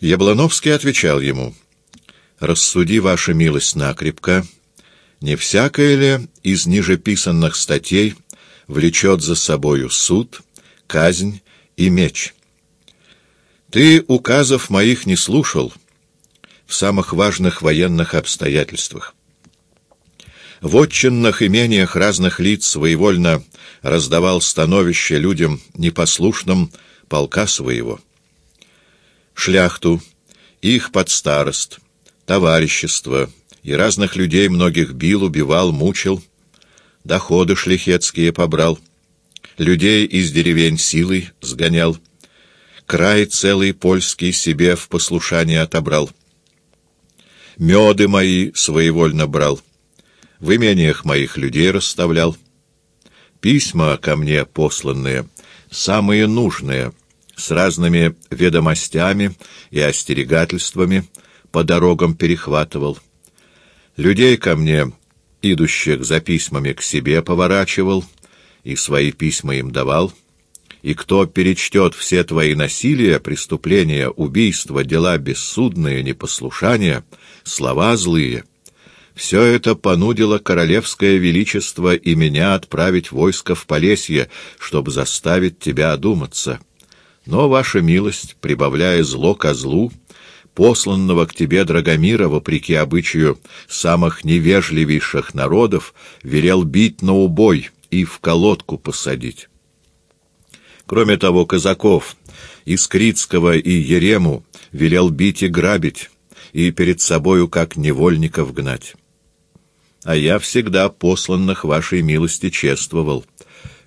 Яблоновский отвечал ему, «Рассуди, ваша милость, накрепко, не всякое ли из нижеписанных статей влечет за собою суд, казнь и меч? Ты указов моих не слушал в самых важных военных обстоятельствах. В отчинных имениях разных лиц своевольно раздавал становище людям непослушным полка своего. Шляхту, их подстарост, товарищество и разных людей многих бил, убивал, мучил, доходы шляхетские побрал, людей из деревень силой сгонял, край целый польский себе в послушание отобрал. Меды мои своевольно брал, в имениях моих людей расставлял. Письма ко мне посланные, самые нужные, с разными ведомостями и остерегательствами по дорогам перехватывал. Людей ко мне, идущих за письмами к себе, поворачивал и свои письма им давал. И кто перечтет все твои насилия, преступления, убийства, дела бессудные, непослушания, слова злые — все это понудило королевское величество и меня отправить войско в Полесье, чтобы заставить тебя одуматься. Но, ваша милость, прибавляя зло ко злу, посланного к тебе Драгомира, вопреки обычаю самых невежливейших народов, велел бить на убой и в колодку посадить. Кроме того, казаков, Искритского и Ерему велел бить и грабить, и перед собою как невольников гнать а я всегда посланных вашей милости чествовал.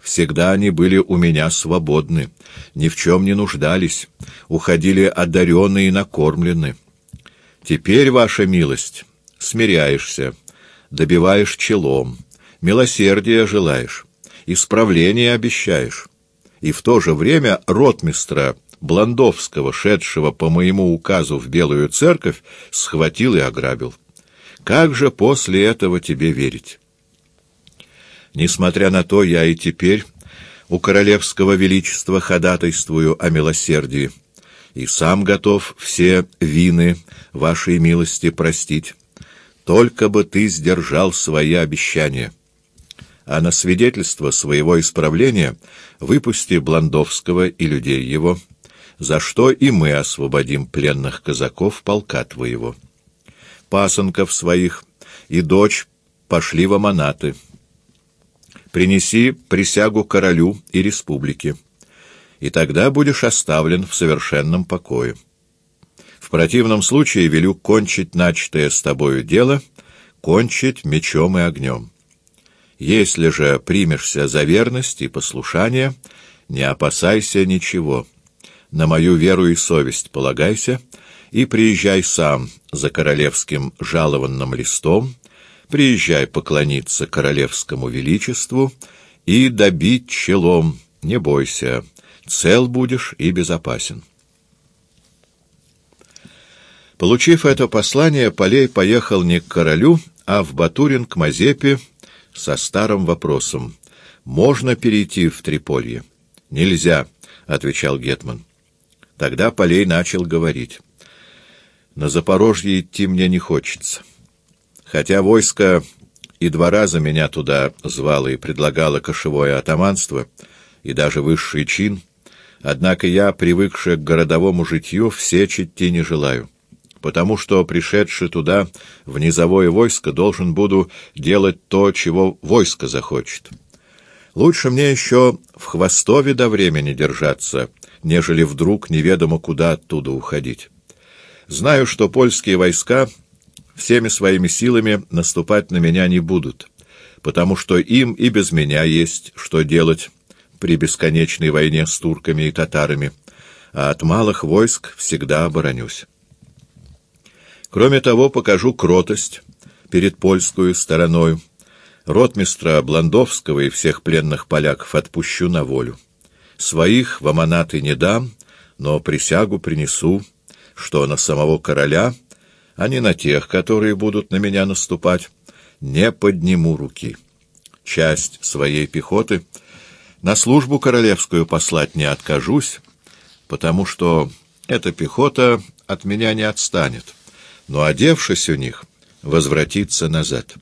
Всегда они были у меня свободны, ни в чем не нуждались, уходили одаренные и накормлены. Теперь, ваша милость, смиряешься, добиваешь челом, милосердия желаешь, исправления обещаешь, и в то же время ротмистра Бландовского, шедшего по моему указу в Белую Церковь, схватил и ограбил. Как же после этого тебе верить? Несмотря на то, я и теперь у королевского величества ходатайствую о милосердии, и сам готов все вины вашей милости простить. Только бы ты сдержал свои обещания. А на свидетельство своего исправления выпусти Бландовского и людей его, за что и мы освободим пленных казаков полка твоего» пасынков своих и дочь пошли в аманаты. Принеси присягу королю и республике, и тогда будешь оставлен в совершенном покое. В противном случае велю кончить начатое с тобою дело, кончить мечом и огнем. Если же примешься за верность и послушание, не опасайся ничего. На мою веру и совесть полагайся — и приезжай сам за королевским жалованным листом, приезжай поклониться королевскому величеству и добить челом, не бойся, цел будешь и безопасен. Получив это послание, Полей поехал не к королю, а в Батурин к Мазепе со старым вопросом. «Можно перейти в Триполье?» «Нельзя», — отвечал Гетман. Тогда Полей начал говорить. На Запорожье идти мне не хочется. Хотя войско и два раза меня туда звало и предлагало кошевое атаманство, и даже высший чин, однако я, привыкший к городовому житью, все идти не желаю, потому что, пришедший туда в низовое войско, должен буду делать то, чего войско захочет. Лучше мне еще в Хвостове до времени держаться, нежели вдруг неведомо куда оттуда уходить. Знаю, что польские войска всеми своими силами наступать на меня не будут, потому что им и без меня есть что делать при бесконечной войне с турками и татарами, а от малых войск всегда оборонюсь. Кроме того, покажу кротость перед польскую стороною. Ротмистра Бландовского и всех пленных поляков отпущу на волю. Своих в аманаты не дам, но присягу принесу, что на самого короля, а не на тех, которые будут на меня наступать, не подниму руки. Часть своей пехоты на службу королевскую послать не откажусь, потому что эта пехота от меня не отстанет, но, одевшись у них, возвратится назад.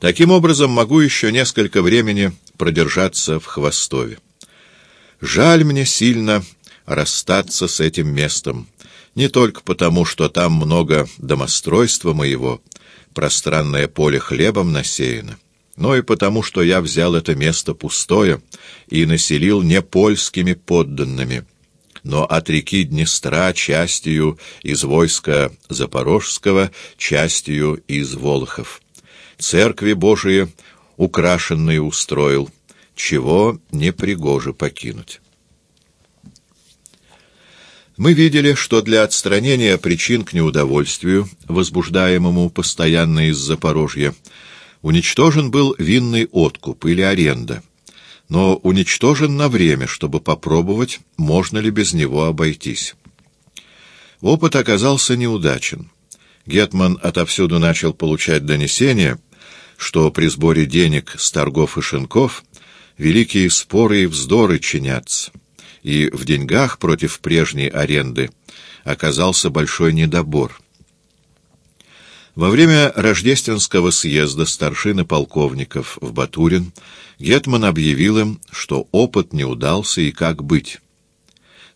Таким образом, могу еще несколько времени продержаться в Хвостове. Жаль мне сильно расстаться с этим местом, не только потому, что там много домостройства моего, пространное поле хлебом насеяно, но и потому, что я взял это место пустое и населил не польскими подданными, но от реки Днестра частью из войска Запорожского, частью из Волохов. Церкви Божии украшенные устроил, чего не пригоже покинуть. Мы видели, что для отстранения причин к неудовольствию, возбуждаемому постоянно из Запорожья, уничтожен был винный откуп или аренда, но уничтожен на время, чтобы попробовать, можно ли без него обойтись. Опыт оказался неудачен. Гетман отовсюду начал получать донесения, что при сборе денег с торгов и шинков великие споры и вздоры чинятся и в деньгах против прежней аренды оказался большой недобор. Во время рождественского съезда старшины полковников в Батурин Гетман объявил им, что опыт не удался и как быть.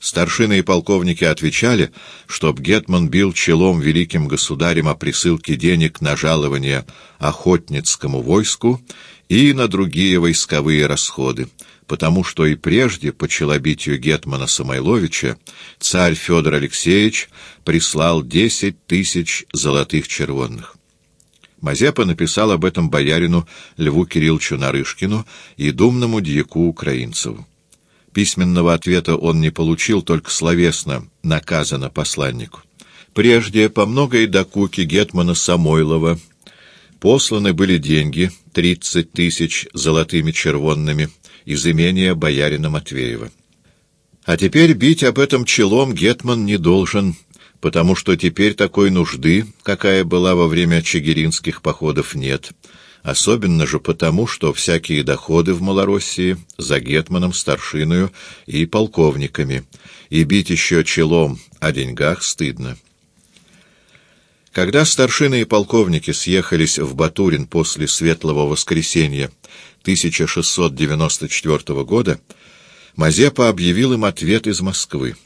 Старшины и полковники отвечали, чтоб Гетман бил челом великим государем о присылке денег на жалование охотницкому войску и на другие войсковые расходы, потому что и прежде, по челобитию Гетмана Самойловича, царь Федор Алексеевич прислал десять тысяч золотых червонных. Мазепа написал об этом боярину Льву Кирилловичу Нарышкину и думному дьяку Украинцеву. Письменного ответа он не получил, только словесно наказано посланнику. Прежде, по многой докуке Гетмана Самойлова, посланы были деньги, тридцать тысяч золотыми червонными, из имения боярина Матвеева. А теперь бить об этом челом Гетман не должен, потому что теперь такой нужды, какая была во время чигиринских походов, нет. Особенно же потому, что всякие доходы в Малороссии за Гетманом, старшиною и полковниками, и бить еще челом о деньгах стыдно. Когда старшины и полковники съехались в Батурин после Светлого Воскресенья 1694 года, Мазепа объявил им ответ из Москвы.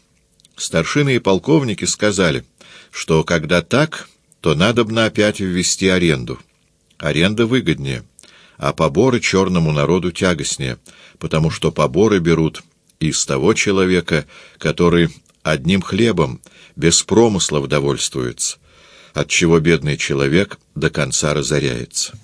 Старшины и полковники сказали, что когда так, то надобно опять ввести аренду. Аренда выгоднее, а поборы черному народу тягостнее, потому что поборы берут из того человека, который одним хлебом, без промыслов довольствуется, отчего бедный человек до конца разоряется.